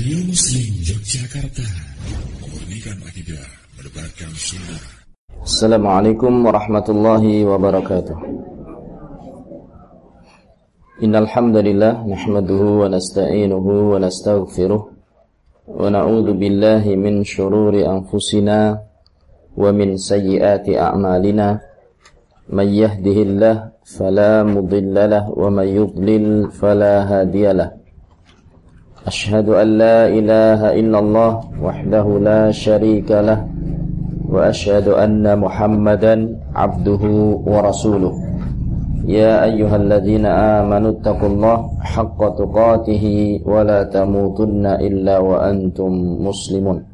Radio Muslim Yogyakarta. Akidah sunnah. Assalamualaikum warahmatullahi wabarakatuh. Innalhamdulillah Nahmaduhu wa nasta'inuhu wa nasta'gfiruh Wa na'udhu billahi min syururi anfusina Wa min sayyiati a'malina. Man yahdihillah Fala mudillalah Wa man yudlil Fala hadiyalah أشهد أن لا إله إلا الله وحده لا شريك له وأشهد أن محمدا عبده ورسوله. يا أيها الذين آمنوا اتقوا الله حق تقاته ولا تموتن إلا وأنتم مسلمون.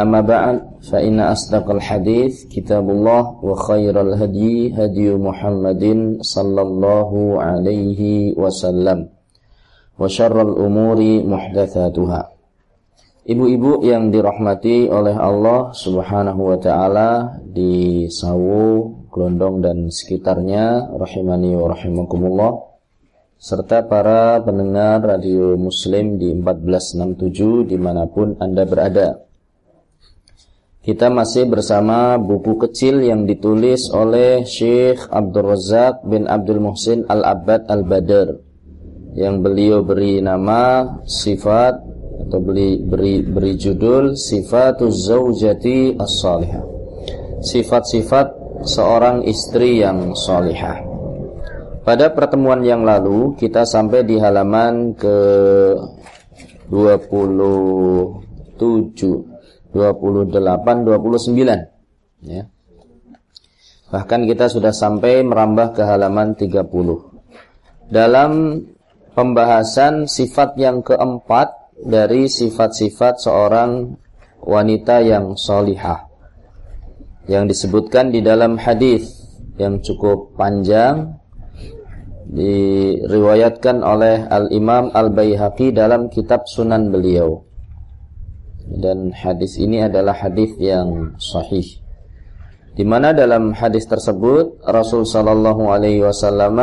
أما بعد فإن أصدق الحديث كتاب الله وخير الهدي هدي محمد صلى الله عليه وسلم. Wa syarral umuri muhdatsatuha. Ibu-ibu yang dirahmati oleh Allah Subhanahu wa taala di Sawu, Glondong dan sekitarnya rahimani wa rahimakumullah serta para pendengar radio muslim di 1467 di mana pun Anda berada. Kita masih bersama buku kecil yang ditulis oleh Syekh Abdul Razak bin Abdul Muhsin Al-Abbad Al-Badr yang beliau beri nama sifat atau beri beri beri judul sifatuz zaujati as-salihah. Sifat-sifat seorang istri yang salihah. Pada pertemuan yang lalu kita sampai di halaman ke 27 28 29 ya. Bahkan kita sudah sampai merambah ke halaman 30. Dalam pembahasan sifat yang keempat dari sifat-sifat seorang wanita yang solihah yang disebutkan di dalam hadis yang cukup panjang diriwayatkan oleh Al-Imam Al-Baihaqi dalam kitab Sunan beliau. Dan hadis ini adalah hadis yang sahih. Di mana dalam hadis tersebut Rasul sallallahu alaihi wasallam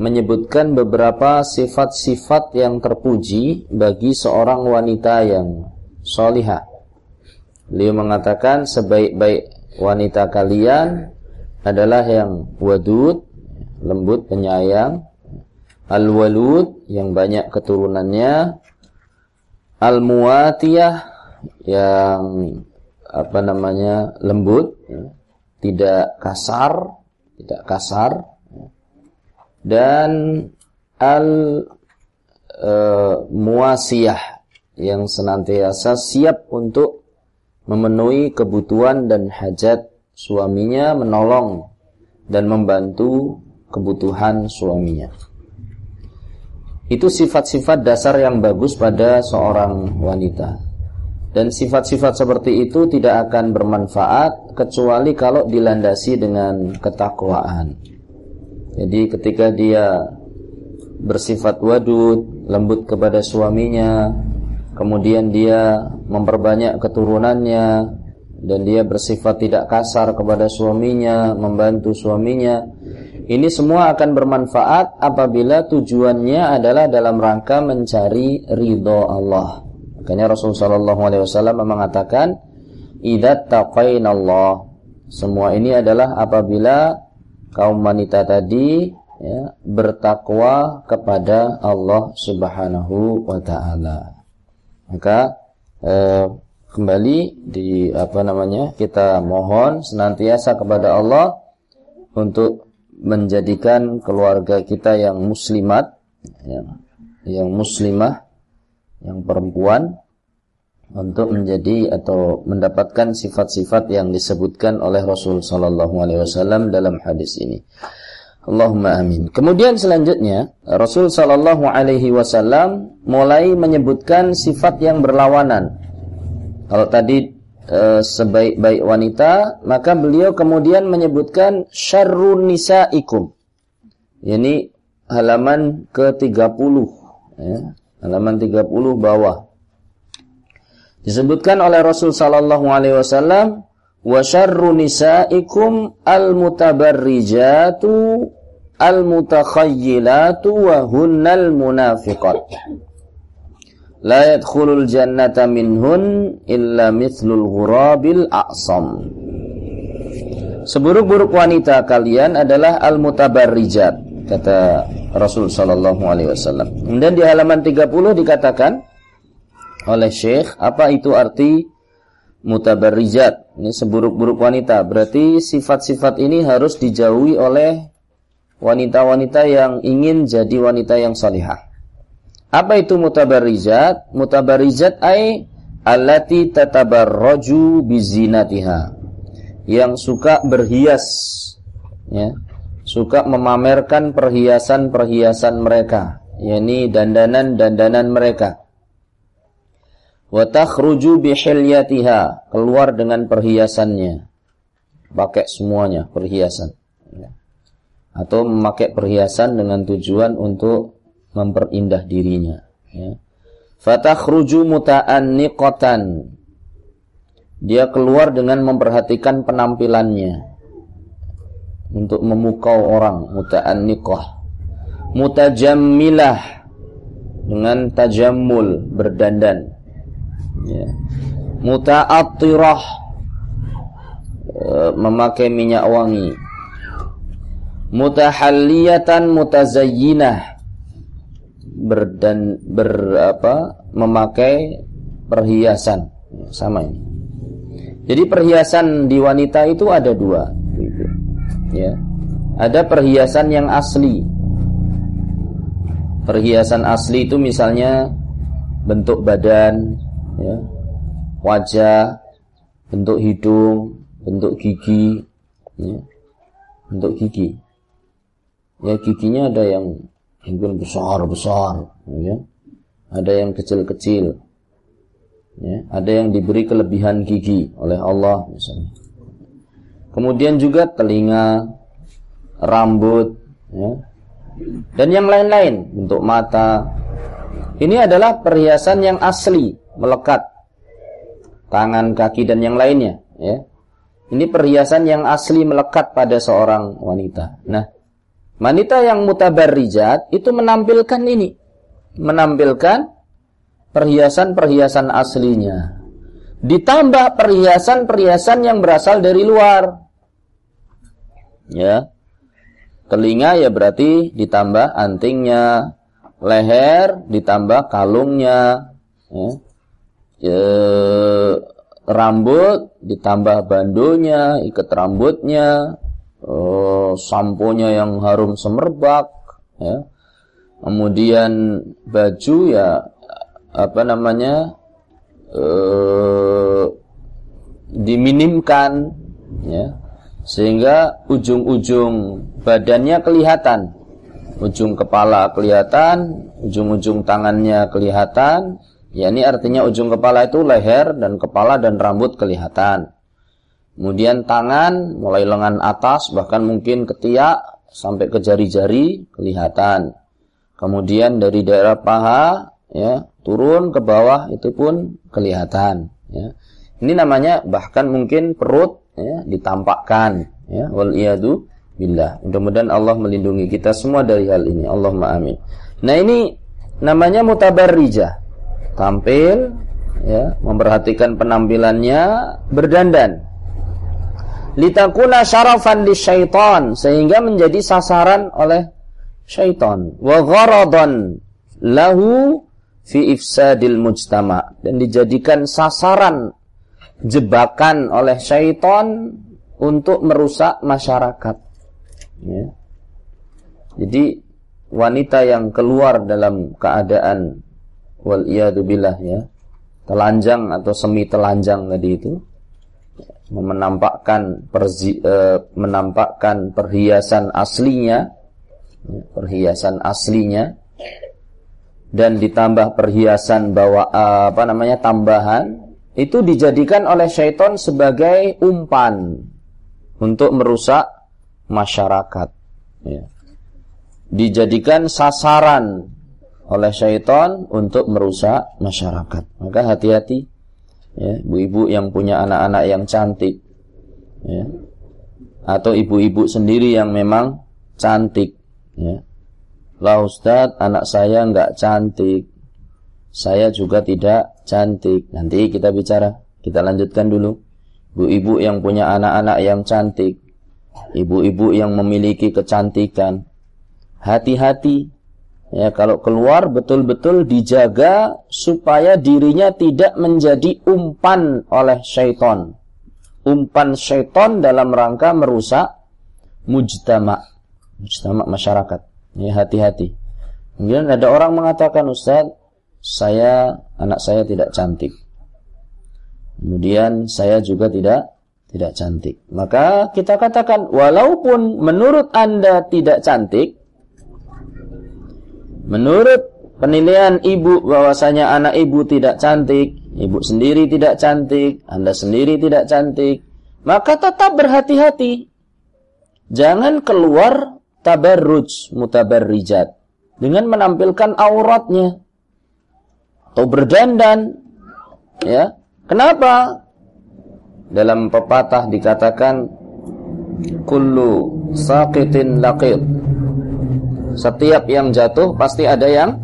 menyebutkan beberapa sifat-sifat yang terpuji bagi seorang wanita yang solihah. Beliau mengatakan sebaik-baik wanita kalian adalah yang wadud, lembut, penyayang, al-walud, yang banyak keturunannya, al-muatiyah, yang apa namanya lembut, tidak kasar, tidak kasar, dan al uh, muasiyah yang senantiasa siap untuk memenuhi kebutuhan dan hajat suaminya, menolong dan membantu kebutuhan suaminya. Itu sifat-sifat dasar yang bagus pada seorang wanita. Dan sifat-sifat seperti itu tidak akan bermanfaat kecuali kalau dilandasi dengan ketakwaan. Jadi ketika dia bersifat wadud, lembut kepada suaminya, kemudian dia memperbanyak keturunannya dan dia bersifat tidak kasar kepada suaminya, membantu suaminya. Ini semua akan bermanfaat apabila tujuannya adalah dalam rangka mencari ridho Allah. Makanya Rasulullah SAW mengatakan, "Idza taqainallah." Semua ini adalah apabila kaum wanita tadi ya, bertakwa kepada Allah Subhanahu wa taala. Maka eh, kembali di apa namanya? Kita mohon senantiasa kepada Allah untuk menjadikan keluarga kita yang muslimat ya, yang muslimah yang perempuan untuk menjadi atau mendapatkan sifat-sifat yang disebutkan oleh Rasul sallallahu alaihi wasallam dalam hadis ini. Allahumma amin. Kemudian selanjutnya Rasul sallallahu alaihi wasallam mulai menyebutkan sifat yang berlawanan. Kalau tadi e, sebaik-baik wanita, maka beliau kemudian menyebutkan syarrun nisaikum. Ini halaman ke-30 ya, halaman 30 bawah. Disebutkan oleh Rasul sallallahu alaihi wasallam, "Wa syarru nisaikum al-mutabarrijatu al-mutakhayyilatu wa hunnal munafiqat." la yadkhulul jannata minhun illa mithlul ghurabil a'sam. Seburuk-buruk wanita kalian adalah al-mutabarrijat kata Rasul sallallahu alaihi wasallam. Kemudian di halaman 30 dikatakan oleh Syekh apa itu arti mutabarrijat? Ini seburuk-buruk wanita. Berarti sifat-sifat ini harus dijauhi oleh wanita-wanita yang ingin jadi wanita yang salihah. Apa itu mutabarizat? Mutabarizat ay allati tatabarraju bizinatiha. Yang suka berhias ya. Suka memamerkan perhiasan-perhiasan mereka, yakni dandanan-dandanan mereka. Wa takhruju bihilyatiha, keluar dengan perhiasannya. Pakai semuanya perhiasan. Ya. Atau memakai perhiasan dengan tujuan untuk memperindah dirinya ya. Fatakhruju muta'anniqatan Dia keluar dengan memperhatikan penampilannya untuk memukau orang muta'anniqah mutajammilah dengan tajammul berdandan ya. muta'attirah e, memakai minyak wangi mutahalliyatan mutazayyinah berdan ber apa memakai perhiasan sama ini. Jadi perhiasan di wanita itu ada dua, ya. Ada perhiasan yang asli. Perhiasan asli itu misalnya bentuk badan, ya, wajah, bentuk hidung, bentuk gigi, ya, bentuk gigi. Ya giginya ada yang mungkin besar-besar ya. Ada yang kecil-kecil. Ya, ada yang diberi kelebihan gigi oleh Allah misalnya. Kemudian juga telinga, rambut, ya. Dan yang lain-lain, bentuk mata. Ini adalah perhiasan yang asli, melekat. Tangan, kaki dan yang lainnya, ya. Ini perhiasan yang asli melekat pada seorang wanita. Nah, Wanita yang mutabarrijat itu menampilkan ini. Menampilkan perhiasan-perhiasan aslinya. Ditambah perhiasan-perhiasan yang berasal dari luar. Ya. Telinga ya berarti ditambah antingnya, leher ditambah kalungnya, ya. Ya, rambut ditambah bandonya, ikat rambutnya, uh, samponya yang harum semerbak ya. Kemudian baju ya apa namanya uh, diminimkan ya. Sehingga ujung-ujung badannya kelihatan ujung kepala kelihatan ujung-ujung tangannya kelihatan ya ini artinya ujung kepala itu leher dan kepala dan rambut kelihatan Kemudian tangan mulai lengan atas bahkan mungkin ketiak sampai ke jari-jari kelihatan. Kemudian dari daerah paha ya turun ke bawah itu pun kelihatan ya. Ini namanya bahkan mungkin perut ya ditampakkan ya wal billah. Mudah-mudahan Allah melindungi kita semua dari hal ini. Allahumma amin. Nah, ini namanya mutabarrijah. Tampil ya, memperhatikan penampilannya, berdandan. Litakuna syarafan di syaitan sehingga menjadi sasaran oleh syaitan. Wa gharadan lahu fi ifsadil mujtama dan dijadikan sasaran jebakan oleh syaitan untuk merusak masyarakat. Ya. jadi wanita yang keluar dalam keadaan wal billah ya telanjang atau semi telanjang tadi itu menampakkan perzi, uh, menampakkan perhiasan aslinya ya, perhiasan aslinya dan ditambah perhiasan bawa uh, apa namanya tambahan itu dijadikan oleh syaitan sebagai umpan untuk merusak masyarakat ya. dijadikan sasaran oleh syaitan untuk merusak masyarakat maka hati-hati ya, ibu-ibu yang punya anak-anak yang cantik, ya, atau ibu-ibu sendiri yang memang cantik, ya. Lah Ustadz, anak saya nggak cantik, saya juga tidak cantik. Nanti kita bicara, kita lanjutkan dulu. Ibu-ibu yang punya anak-anak yang cantik, ibu-ibu yang memiliki kecantikan, hati-hati. Ya, kalau keluar betul-betul dijaga supaya dirinya tidak menjadi umpan oleh syaitan. Umpan syaitan dalam rangka merusak mujtama, mujtama masyarakat. Ya, hati-hati. Kemudian ada orang mengatakan, Ustaz, saya anak saya tidak cantik. Kemudian saya juga tidak tidak cantik. Maka kita katakan walaupun menurut Anda tidak cantik menurut penilaian ibu bahwasanya anak ibu tidak cantik, ibu sendiri tidak cantik, Anda sendiri tidak cantik, maka tetap berhati-hati. Jangan keluar tabarruj mutabarrijat dengan menampilkan auratnya atau berdandan ya. Kenapa? Dalam pepatah dikatakan kullu saqitin laqit setiap yang jatuh pasti ada yang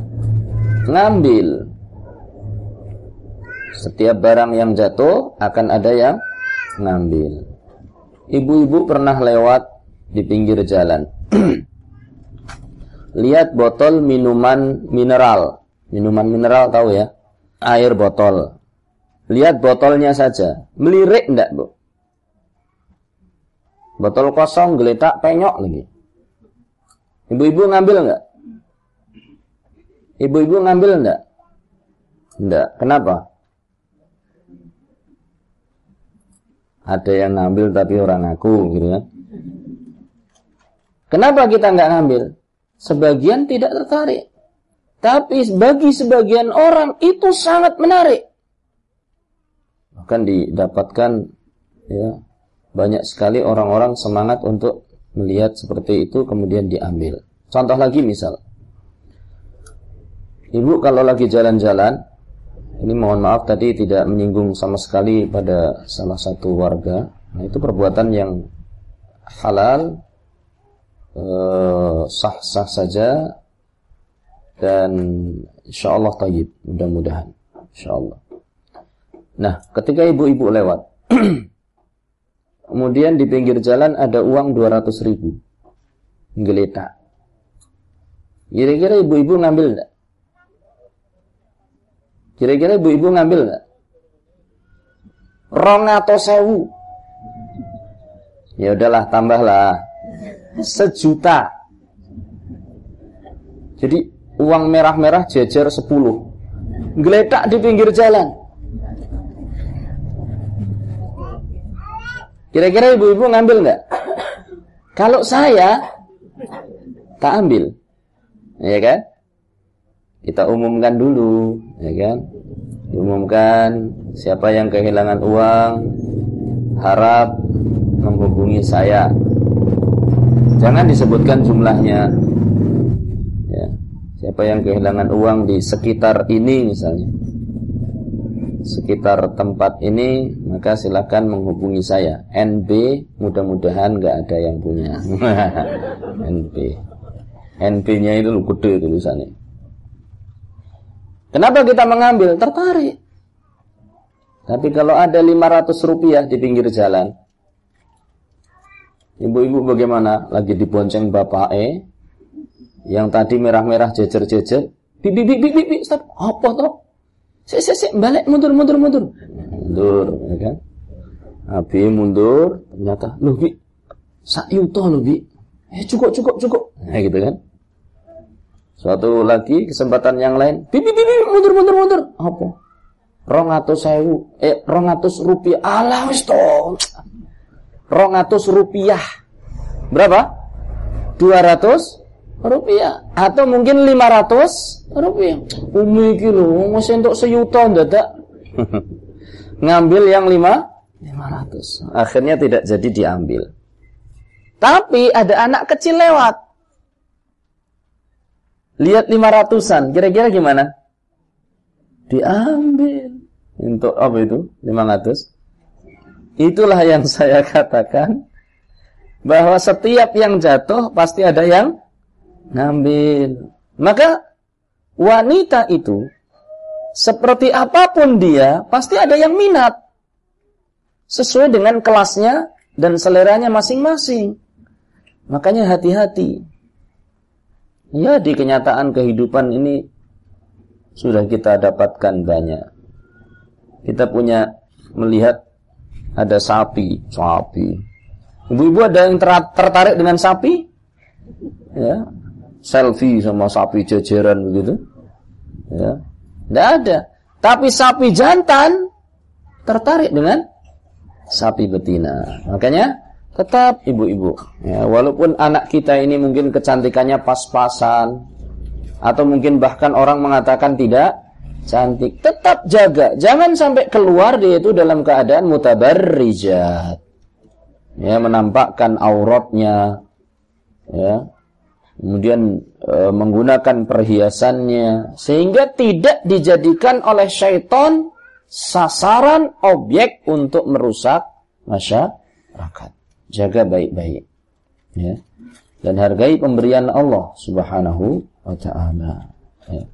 ngambil setiap barang yang jatuh akan ada yang ngambil ibu-ibu pernah lewat di pinggir jalan lihat botol minuman mineral Minuman mineral tahu ya? Air botol. Lihat botolnya saja. Melirik enggak, Bu? Botol kosong, geletak, penyok lagi. Ibu-ibu ngambil enggak? Ibu-ibu ngambil enggak? Enggak. Kenapa? Ada yang ngambil tapi orang aku gitu kan. Kenapa kita enggak ngambil? Sebagian tidak tertarik. Tapi bagi sebagian orang itu sangat menarik. Bahkan didapatkan ya banyak sekali orang-orang semangat untuk melihat seperti itu kemudian diambil. Contoh lagi misal. Ibu kalau lagi jalan-jalan, ini mohon maaf tadi tidak menyinggung sama sekali pada salah satu warga. Nah, itu perbuatan yang halal eh, sah-sah eh, saja dan insya Allah tayyib mudah-mudahan insya Allah nah ketika ibu-ibu lewat kemudian di pinggir jalan ada uang 200 ribu. Geletak kira-kira ibu-ibu ngambil enggak kira-kira ibu-ibu ngambil enggak rong atau sewu? Ya udahlah tambahlah. Sejuta. Jadi uang merah-merah jejer 10 geletak di pinggir jalan kira-kira ibu-ibu ngambil nggak? Kalau saya tak ambil. Ya kan? Kita umumkan dulu ya kan? Diumumkan siapa yang kehilangan uang harap menghubungi saya. Jangan disebutkan jumlahnya. Siapa yang kehilangan uang di sekitar ini misalnya Sekitar tempat ini Maka silakan menghubungi saya NB mudah-mudahan nggak ada yang punya NB NB nya itu gede tulisannya Kenapa kita mengambil? Tertarik Tapi kalau ada 500 rupiah di pinggir jalan Ibu-ibu bagaimana? Lagi dibonceng bapak E yang tadi merah-merah jejer-jejer, bibi bibi bibi stop. Apa toh? Sik sik sik balik mundur mundur mundur. Mundur, ya kan? Abi mundur, ternyata loh bi, sak yuto loh bi. Eh cukup cukup cukup. Nah gitu kan? Suatu lagi kesempatan yang lain, bibi bibi mundur mundur mundur. Apa? Rong atus sewu, eh rong atus rupiah. Alah wis. Rong atus rupiah. Berapa? 200 rupiah atau mungkin 500 rupiah. Umi iki lho mesti entuk seyuta dadak. Ngambil yang 5 500. Akhirnya tidak jadi diambil. Tapi ada anak kecil lewat. Lihat 500-an, kira-kira gimana? Diambil. Untuk apa itu? 500. Itulah yang saya katakan bahwa setiap yang jatuh pasti ada yang ngambil. Maka wanita itu seperti apa pun dia, pasti ada yang minat. Sesuai dengan kelasnya dan seleranya masing-masing. Makanya hati-hati. Ya, di kenyataan kehidupan ini sudah kita dapatkan banyak. Kita punya melihat ada sapi, sapi. Ibu-ibu ada yang tertarik dengan sapi? Ya, selfie sama sapi jejeran begitu. Ya. Tidak ada. Tapi sapi jantan tertarik dengan sapi betina. Makanya tetap ibu-ibu. Ya, walaupun anak kita ini mungkin kecantikannya pas-pasan atau mungkin bahkan orang mengatakan tidak cantik, tetap jaga. Jangan sampai keluar dia itu dalam keadaan mutabarrijat. Ya, menampakkan auratnya. Ya. Kemudian e, menggunakan perhiasannya sehingga tidak dijadikan oleh syaitan sasaran objek untuk merusak masyarakat. Jaga baik-baik. Ya. Dan hargai pemberian Allah Subhanahu wa taala. Ya.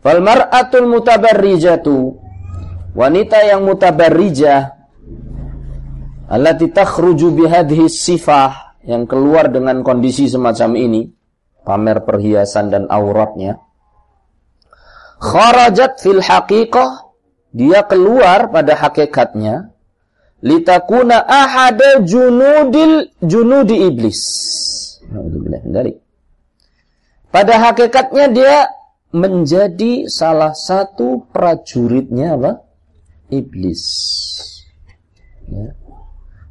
Fal mar'atul mutabarrijatu wanita yang mutabarrijah allati takhruju bihadhihi sifah yang keluar dengan kondisi semacam ini pamer perhiasan dan auratnya kharajat fil haqiqah dia keluar pada hakikatnya litakuna ahada junudil junudi iblis. Pada hakikatnya dia menjadi salah satu prajuritnya apa? Iblis. Ya.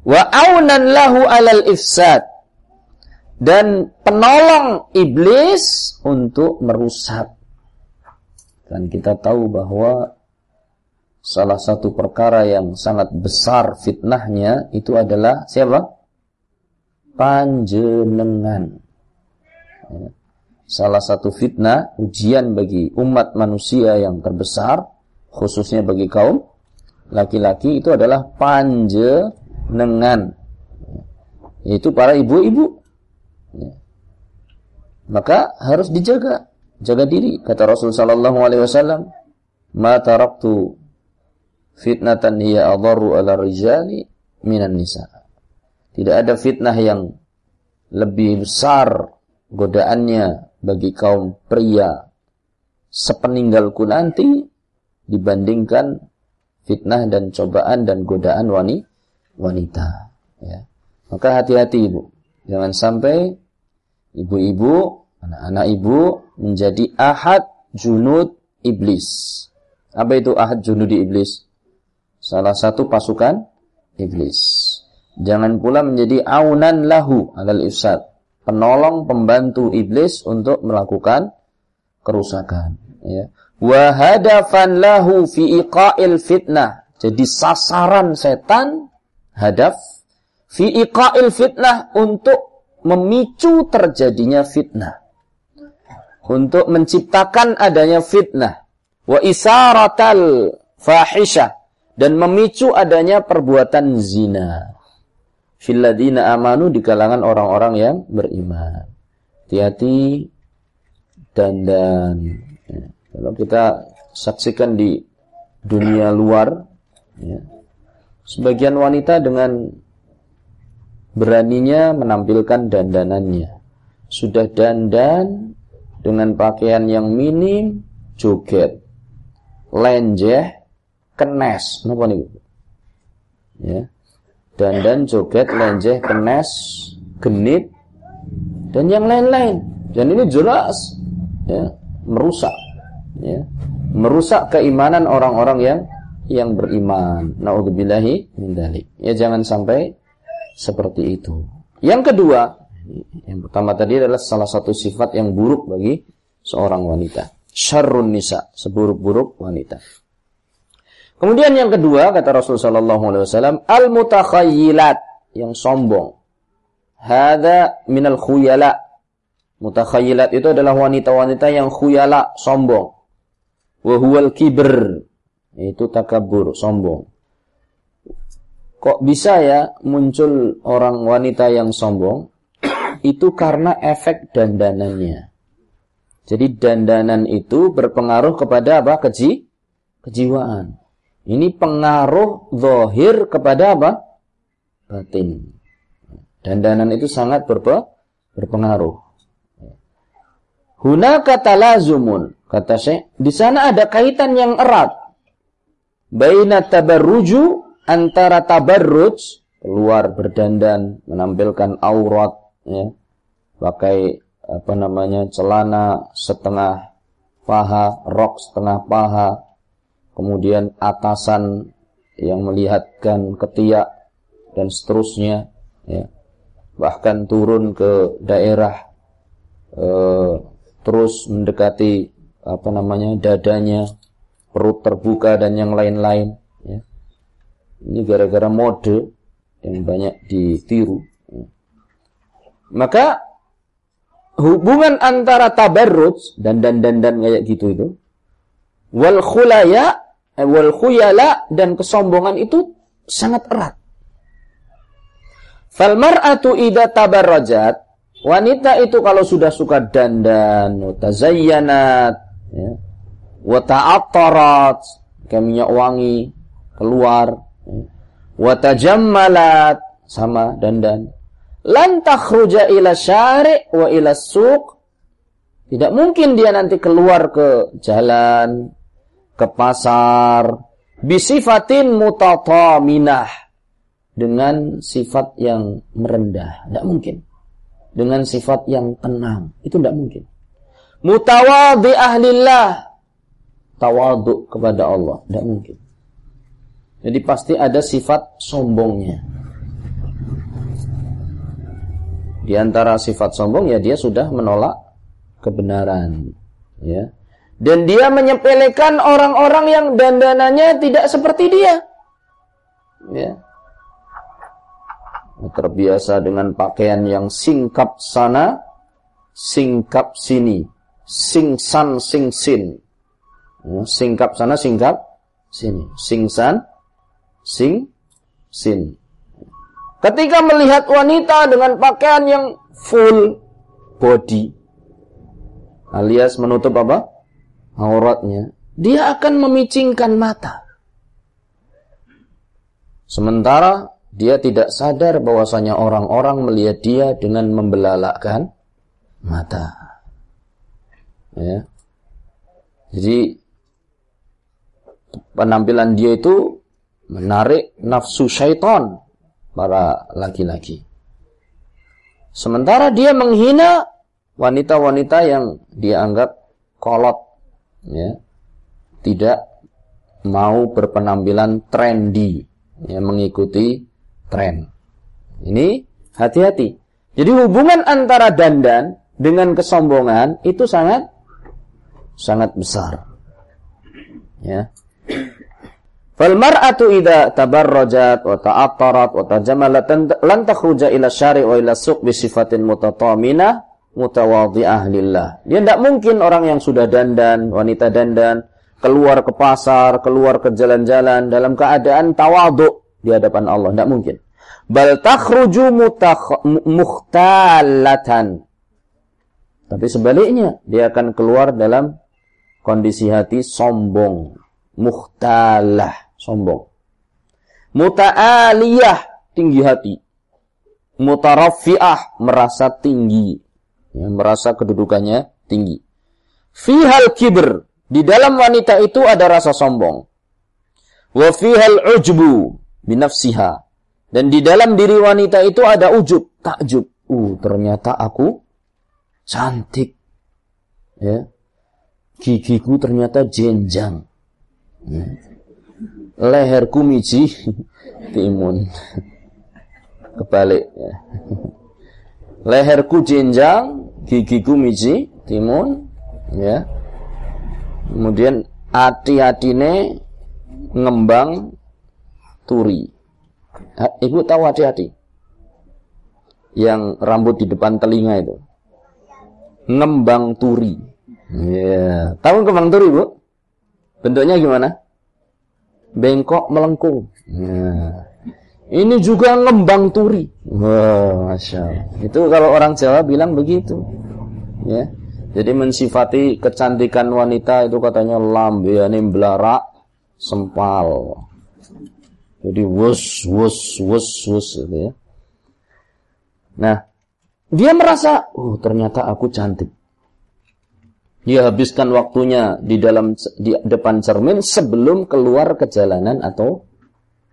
Wa aunan lahu alal ifsad. Dan penolong iblis untuk merusak. Dan kita tahu bahwa salah satu perkara yang sangat besar fitnahnya itu adalah siapa? Panjenengan. Ya. Salah satu fitnah, ujian bagi umat manusia yang terbesar, khususnya bagi kaum laki-laki itu adalah panjenengan. Yaitu para ibu-ibu. Ya. Maka harus dijaga, jaga diri. Kata Rasulullah sallallahu alaihi wasallam, "Ma taraktu fitnatan hiya adharu ala rijali minan nisa. Tidak ada fitnah yang lebih besar godaannya bagi kaum pria sepeninggalku nanti dibandingkan fitnah dan cobaan dan godaan wanita. Ya. Maka hati-hati ibu, jangan sampai ibu-ibu, anak-anak ibu menjadi ahad junud iblis. Apa itu ahad junud iblis? salah satu pasukan iblis. Jangan pula menjadi aunan lahu alal ifsad, penolong pembantu iblis untuk melakukan kerusakan, ya. Wa hadafan lahu fi iqa'il fitnah. Jadi sasaran setan hadaf fi iqa'il fitnah untuk memicu terjadinya fitnah. Untuk menciptakan adanya fitnah. Wa isaratal fahisyah dan memicu adanya perbuatan zina. Filadina amanu di kalangan orang-orang yang beriman. Hati-hati dan dan ya. kalau kita saksikan di dunia luar, ya, sebagian wanita dengan beraninya menampilkan dandanannya. Sudah dandan dengan pakaian yang minim, joget, lenjeh, kenes. Napa niku? Ya. Dandan joget lenjeh kenes genit dan yang lain-lain. Dan ini jelas ya merusak ya. Merusak keimanan orang-orang yang yang beriman. Naudzubillahi min dalik ya jangan sampai seperti itu yang kedua yang pertama tadi adalah salah satu sifat yang buruk bagi seorang wanita syarrun nisa seburuk-buruk wanita Kemudian yang kedua kata Rasul sallallahu alaihi wasallam al mutakhayyilat yang sombong. Hada minal khuyala. Mutakhayyilat itu adalah wanita-wanita yang khuyala, sombong. Wa huwal kibr. Itu takabur, sombong. Kok bisa ya muncul orang wanita yang sombong? Itu karena efek dandanannya. Jadi dandanan itu berpengaruh kepada apa? Keji, kejiwaan. Ini pengaruh zahir kepada apa? Batin. Dandanan itu sangat berpe berpengaruh. Hunaka talazumun, kata saya, di sana ada kaitan yang erat. Baina tabarruju antara tabarruj keluar berdandan, menampilkan aurat ya. Pakai apa namanya? celana setengah paha, rok setengah paha, kemudian atasan yang melihatkan ketiak dan seterusnya ya. Bahkan turun ke daerah eh, terus mendekati apa namanya dadanya, perut terbuka dan yang lain-lain. Ini gara-gara mode yang banyak ditiru. Maka hubungan antara tabarruj dan dan dan dan kayak gitu itu wal khulaya eh, wal khuyala dan kesombongan itu sangat erat. Fal mar'atu idza tabarrajat Wanita itu kalau sudah suka dandan, tazayyanat, ya, wa ta'attarat, kayak minyak wangi keluar, ya, wa tajammalat sama dandan. Lan takhruja ila syari' wa ila suq. Tidak mungkin dia nanti keluar ke jalan, ke pasar, bisifatin mutataminah dengan sifat yang merendah. Tidak mungkin dengan sifat yang tenang. Itu tidak mungkin. Mutawadhi ahlillah. Tawaduk kepada Allah. Tidak mungkin. Jadi pasti ada sifat sombongnya. Di antara sifat sombong ya dia sudah menolak kebenaran. Ya. Dan dia menyepelekan orang-orang yang dandanannya tidak seperti dia. Ya terbiasa dengan pakaian yang singkap sana, singkap sini, singsan singsin. Ya, singkap sana, singkap sini, singsan, sing sin. Ketika melihat wanita dengan pakaian yang full body alias menutup apa? auratnya, dia akan memicingkan mata. Sementara dia tidak sadar bahwasanya orang-orang melihat dia dengan membelalakkan mata. Ya. Jadi penampilan dia itu menarik nafsu syaitan para laki-laki. Sementara dia menghina wanita-wanita yang dia anggap kolot, ya, tidak mau berpenampilan trendy, ya, mengikuti tren. Ini hati-hati. Jadi hubungan antara dandan dengan kesombongan itu sangat sangat besar. Ya. Fal mar'atu idza tabarrajat wa ta'attarat wa tajammalat lan takhruja ila syari' wa ila suq bi sifatin mutataminah mutawadhi'ah lillah. Dia tidak mungkin orang yang sudah dandan, wanita dandan, keluar ke pasar, keluar ke jalan-jalan dalam keadaan tawadhu di hadapan Allah. Tidak mungkin. Bal takhruju mukhtalatan. Tapi sebaliknya, dia akan keluar dalam kondisi hati sombong. Mukhtalah, sombong. Muta'aliyah, tinggi hati. Mutarafi'ah, merasa tinggi. Ya, merasa kedudukannya tinggi. Fihal kibr, di dalam wanita itu ada rasa sombong. Wa fihal ujbu, binafsiha. Dan di dalam diri wanita itu ada ujub, takjub. Uh, ternyata aku cantik. Ya. Gigiku ternyata jenjang. Leherku miji timun. Kebalik ya. Leherku jenjang, gigiku miji timun, ya. Kemudian hati-hatine ngembang turi. Ibu tahu hati-hati. Yang rambut di depan telinga itu. Ngembang turi. Ya, yeah. tahu kembang turi, Bu? Bentuknya gimana? Bengkok melengkung. Yeah. Ini juga ngembang turi. Wow, masya Allah. Itu kalau orang Jawa bilang begitu. Ya. Jadi mensifati kecantikan wanita itu katanya lambe, ini belarak, sempal. Jadi wus wus wus wus gitu ya. Nah, dia merasa, oh ternyata aku cantik. Dia habiskan waktunya di dalam di depan cermin sebelum keluar ke jalanan atau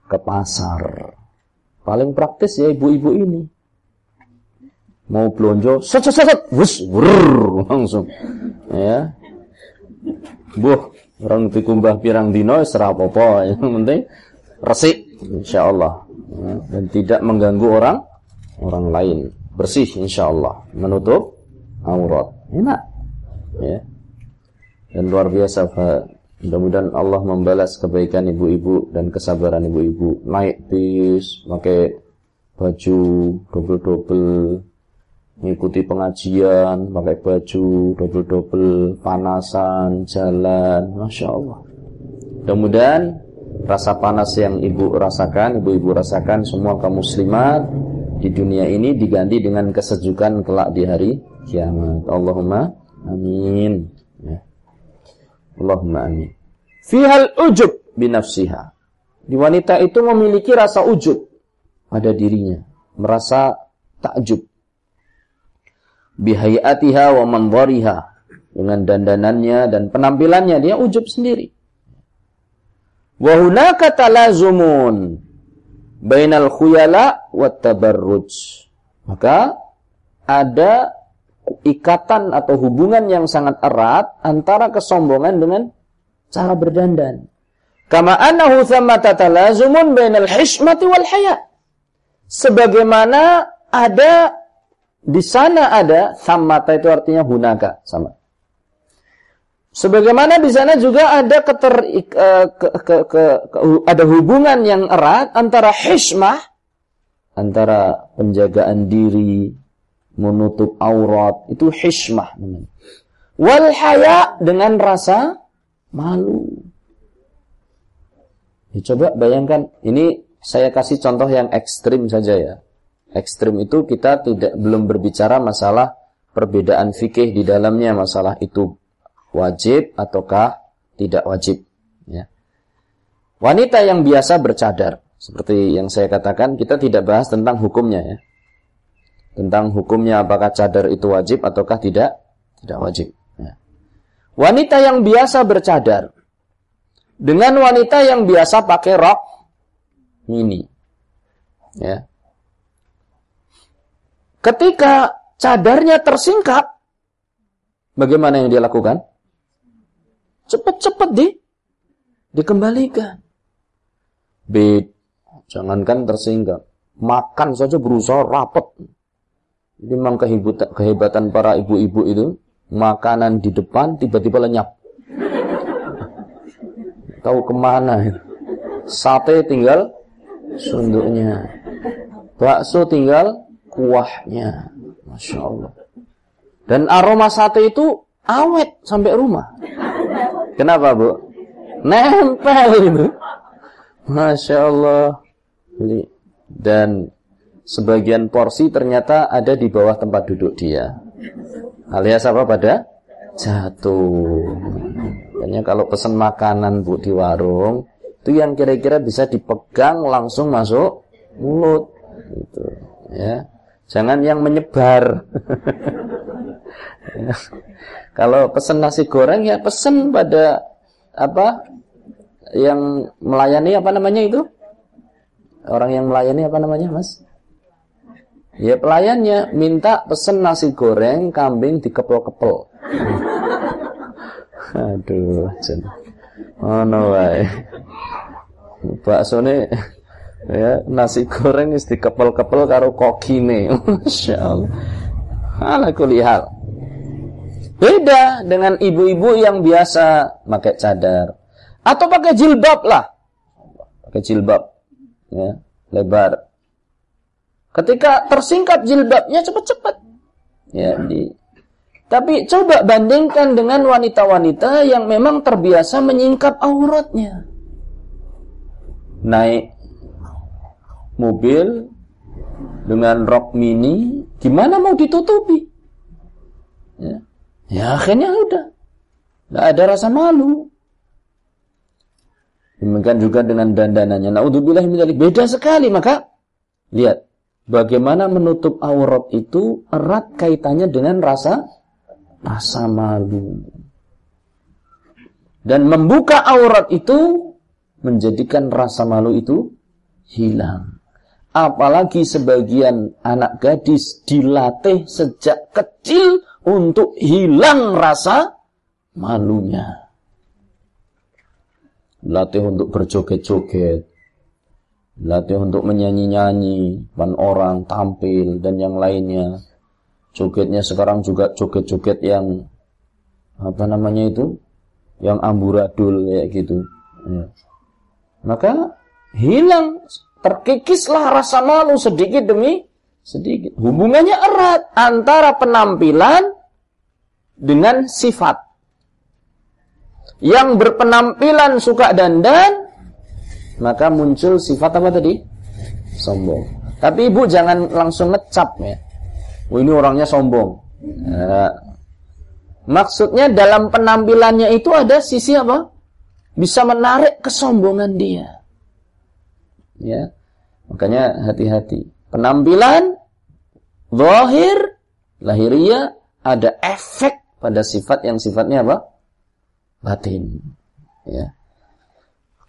ke pasar. Paling praktis ya ibu-ibu ini. Mau set set, wus, wurr, langsung. Ya. Buh, orang dikumbah pirang dino serapopo, yang penting resik insyaallah ya, dan tidak mengganggu orang orang lain. Bersih insyaallah, menutup aurat. Enak. Ya. Dan luar biasa Mudah-mudahan Allah membalas kebaikan ibu-ibu dan kesabaran ibu-ibu. Naik bis, pakai baju double-double, mengikuti pengajian, pakai baju double-double, panasan, jalan, Masya Allah. Mudah-mudahan rasa panas yang ibu rasakan, ibu-ibu rasakan semua kaum muslimat di dunia ini diganti dengan kesejukan kelak di hari kiamat. Allahumma amin. Ya. Allahumma amin. Fihal ujub binafsiha. Di wanita itu memiliki rasa ujub pada dirinya. Merasa takjub. Bihayatiha wa manzariha. Dengan dandanannya dan penampilannya. Dia ujub sendiri. Wahunaka talazumun. Bainal khuyala wa tabarruj. Maka ada ikatan atau hubungan yang sangat erat antara kesombongan dengan cara berdandan. Kama annahu thammata talazumun bainal hishmati wal haya. Sebagaimana ada di sana ada thammata itu artinya hunaka sama. Sebagaimana di sana juga ada keter, uh, ke, ke, ke, ke, ada hubungan yang erat antara hishmah antara penjagaan diri, menutup aurat, itu hishmah namanya. Wal haya dengan rasa malu. Ya, coba bayangkan, ini saya kasih contoh yang ekstrim saja ya. Ekstrim itu kita tidak belum berbicara masalah perbedaan fikih di dalamnya, masalah itu wajib ataukah tidak wajib. Ya. Wanita yang biasa bercadar, seperti yang saya katakan, kita tidak bahas tentang hukumnya ya tentang hukumnya apakah cadar itu wajib ataukah tidak tidak wajib. Ya. Wanita yang biasa bercadar dengan wanita yang biasa pakai rok mini, ya. Ketika cadarnya tersingkap, bagaimana yang dia lakukan? Cepat-cepat di dikembalikan. Bed, jangankan tersingkap, makan saja berusaha rapat jadi memang kehebatan, para ibu-ibu itu makanan di depan tiba-tiba lenyap. Tahu ke mana? Sate tinggal sunduknya. Bakso tinggal kuahnya. Masya Allah. Dan aroma sate itu awet sampai rumah. Kenapa bu? Nempel itu. Masya Allah. Dan sebagian porsi ternyata ada di bawah tempat duduk dia. Alias apa pada? Jatuh. Makanya kalau pesan makanan bu di warung, itu yang kira-kira bisa dipegang langsung masuk mulut. Gitu. Ya. Jangan yang menyebar. ya. Kalau pesan nasi goreng ya pesan pada apa yang melayani apa namanya itu? Orang yang melayani apa namanya, Mas? Ya pelayannya minta pesen nasi goreng kambing dikepel-kepel. Aduh, jen. Oh no wae. Baksone ya nasi goreng wis dikepel-kepel karo kokine. Masyaallah. Ala kulihal. Beda dengan ibu-ibu yang biasa pakai cadar atau pakai jilbab lah. Pakai jilbab ya, lebar Ketika tersingkap jilbabnya cepat-cepat. Ya, di tapi coba bandingkan dengan wanita-wanita yang memang terbiasa menyingkap auratnya. Naik mobil dengan rok mini, gimana mau ditutupi? Ya, ya akhirnya udah. Tidak ada rasa malu. Demikian juga dengan dandanannya. Naudzubillah Beda sekali maka lihat bagaimana menutup aurat itu erat kaitannya dengan rasa rasa malu. Dan membuka aurat itu menjadikan rasa malu itu hilang. Apalagi sebagian anak gadis dilatih sejak kecil untuk hilang rasa malunya latih untuk berjoget-joget, latih untuk menyanyi-nyanyi, pan orang tampil dan yang lainnya. Jogetnya sekarang juga joget-joget yang apa namanya itu? Yang amburadul kayak gitu. Ya. Maka hilang, terkikislah rasa malu sedikit demi sedikit. Hubungannya erat antara penampilan dengan sifat yang berpenampilan suka dandan maka muncul sifat apa tadi? Sombong. Tapi ibu jangan langsung ngecap ya. Oh, ini orangnya sombong. Nah, maksudnya dalam penampilannya itu ada sisi apa? Bisa menarik kesombongan dia. Ya. Makanya hati-hati. Penampilan zahir lahiriah ada efek pada sifat yang sifatnya apa? batin. Ya.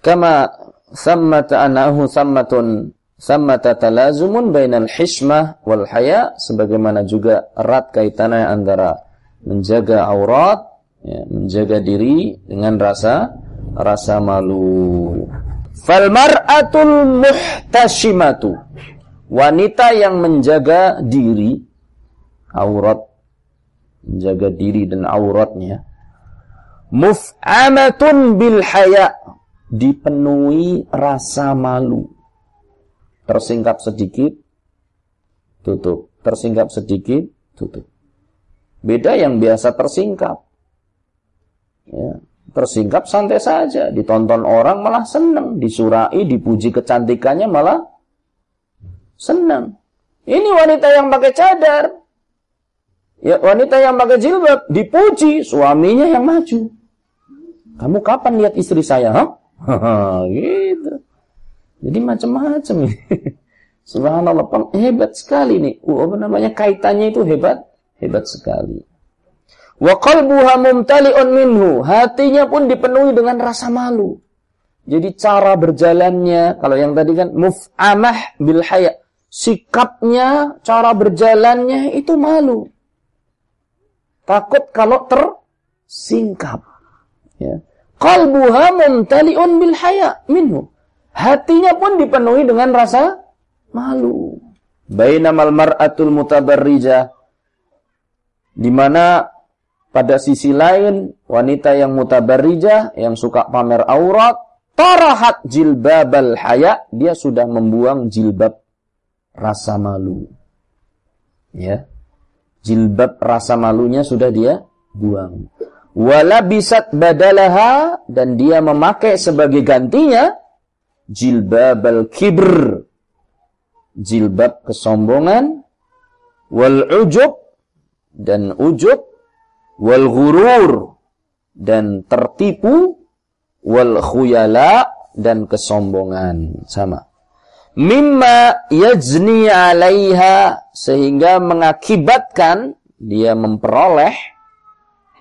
Kama sammata anahu sammatun. Sammata talazumun bainal hishmah wal haya. Sebagaimana juga erat kaitannya antara menjaga aurat ya, menjaga diri dengan rasa rasa malu. Fal mar'atul muhtashimatu. Wanita yang menjaga diri aurat menjaga diri dan auratnya muf'amatun bil haya dipenuhi rasa malu. Tersingkap sedikit tutup. Tersingkap sedikit tutup. Beda yang biasa tersingkap. Ya tersingkap santai saja. Ditonton orang malah senang disurai dipuji kecantikannya malah senang ini wanita yang pakai cadar. Ya wanita yang pakai jilbab dipuji suaminya yang maju. Kamu kapan lihat istri saya? gitu. Jadi macam-macam. Subhanallah, hebat sekali nih. Uh, apa namanya kaitannya itu hebat, hebat sekali. Wa qalbuha mumtali'un minhu. Hatinya pun dipenuhi dengan rasa malu. Jadi cara berjalannya, kalau yang tadi kan muf'amah bil haya. Sikapnya, cara berjalannya itu malu. Takut kalau tersingkap. Ya. Qalbuha mumtali'un bil haya minhu. Hatinya pun dipenuhi dengan rasa malu. Bainamal mar'atul mutabarrijah di mana pada sisi lain wanita yang mutabarrijah yang suka pamer aurat tarahat jilbabal haya dia sudah membuang jilbab rasa malu. Ya. Jilbab rasa malunya sudah dia buang wala bisat badalaha dan dia memakai sebagai gantinya jilbab al-kibr jilbab kesombongan wal ujub dan ujub wal ghurur dan tertipu wal khuyala dan kesombongan. Sama. Mimma yajni alaiha sehingga mengakibatkan dia memperoleh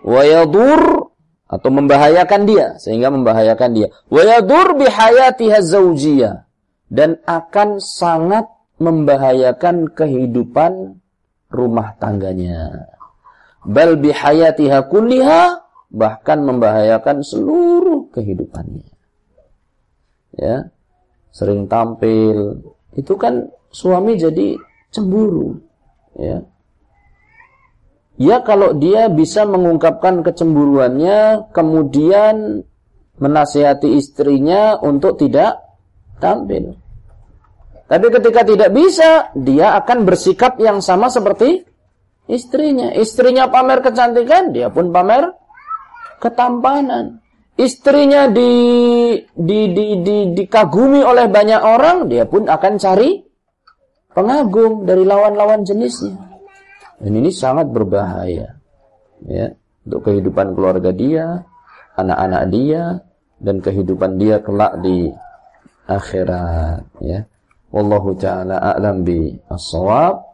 wayadur atau membahayakan dia sehingga membahayakan dia. Wayadur bihayatiha zaujiyah dan akan sangat membahayakan kehidupan rumah tangganya. Bal bihayatiha kulliha bahkan membahayakan seluruh kehidupannya. Ya sering tampil. Itu kan suami jadi cemburu ya Ya kalau dia bisa mengungkapkan kecemburuannya, kemudian menasihati istrinya untuk tidak tampil. Tapi ketika tidak bisa, dia akan bersikap yang sama seperti istrinya. Istrinya pamer kecantikan, dia pun pamer ketampanan. Istrinya di, di, di, di, dikagumi oleh banyak orang, dia pun akan cari pengagum dari lawan-lawan jenisnya. Dan ini sangat berbahaya ya untuk kehidupan keluarga dia, anak-anak dia, dan kehidupan dia kelak di akhirat ya. Wallahu taala a'lam bi as-shawab.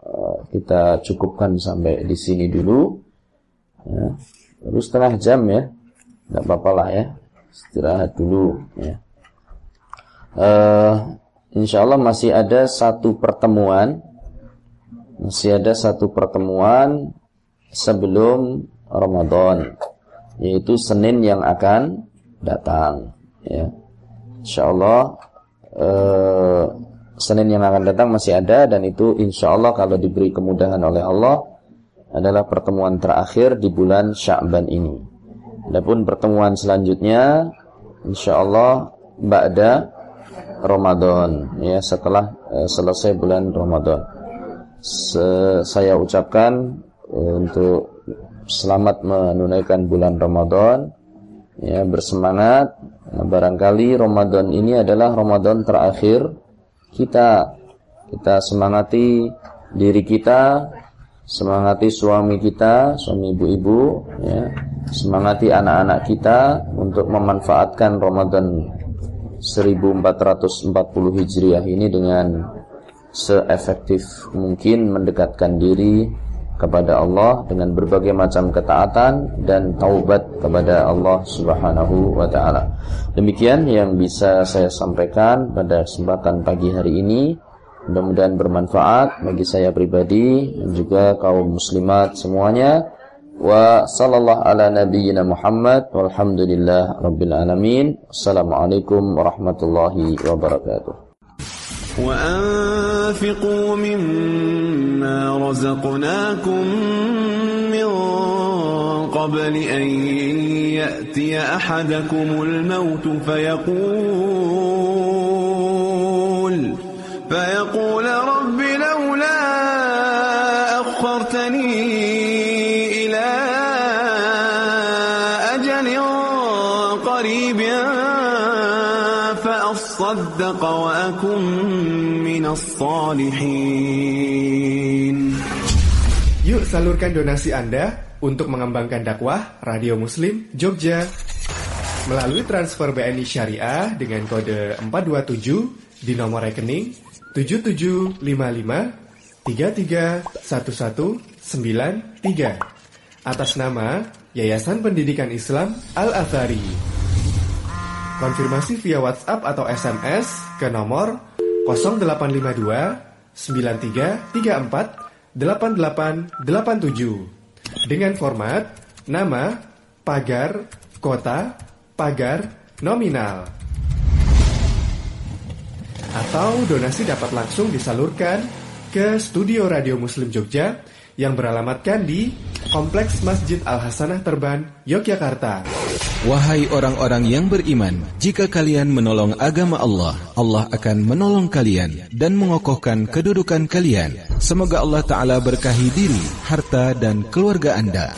Uh, kita cukupkan sampai di sini dulu. Ya. Terus setengah jam ya. Enggak apa-apa lah ya. Istirahat dulu ya. Uh, insyaallah masih ada satu pertemuan masih ada satu pertemuan sebelum Ramadan yaitu Senin yang akan datang ya insyaallah eh, Senin yang akan datang masih ada dan itu insyaallah kalau diberi kemudahan oleh Allah adalah pertemuan terakhir di bulan Sya'ban ini. Adapun pertemuan selanjutnya insyaallah ba'da Ramadan ya setelah eh, selesai bulan Ramadan. Se saya ucapkan eh, untuk selamat menunaikan bulan Ramadan. Ya bersemangat. Nah, barangkali Ramadan ini adalah Ramadan terakhir kita. Kita semangati diri kita, semangati suami kita, suami ibu-ibu, ya, semangati anak-anak kita untuk memanfaatkan Ramadan 1440 Hijriah ini dengan seefektif mungkin mendekatkan diri kepada Allah dengan berbagai macam ketaatan dan taubat kepada Allah Subhanahu wa taala. Demikian yang bisa saya sampaikan pada kesempatan pagi hari ini. Mudah-mudahan bermanfaat bagi saya pribadi dan juga kaum muslimat semuanya. Wa sallallahu ala nabiyyina Muhammad walhamdulillah rabbil alamin. Assalamualaikum warahmatullahi wabarakatuh. وأنفقوا مما رزقناكم من قبل أن يأتي أحدكم الموت فيقول فيقول رب فأصدق وأكن Yuk salurkan donasi Anda untuk mengembangkan dakwah Radio Muslim Jogja melalui transfer BNI Syariah dengan kode 427 di nomor rekening 7755 331193 atas nama Yayasan Pendidikan Islam Al-Azhari. Konfirmasi via WhatsApp atau SMS ke nomor 0852 9334 8887 dengan format nama, pagar, kota, pagar, nominal. Atau donasi dapat langsung disalurkan ke Studio Radio Muslim Jogja yang beralamatkan di Kompleks Masjid Al-Hasanah Terban, Yogyakarta. Wahai orang-orang yang beriman, jika kalian menolong agama Allah, Allah akan menolong kalian dan mengokohkan kedudukan kalian. Semoga Allah Ta'ala berkahi diri, harta, dan keluarga Anda.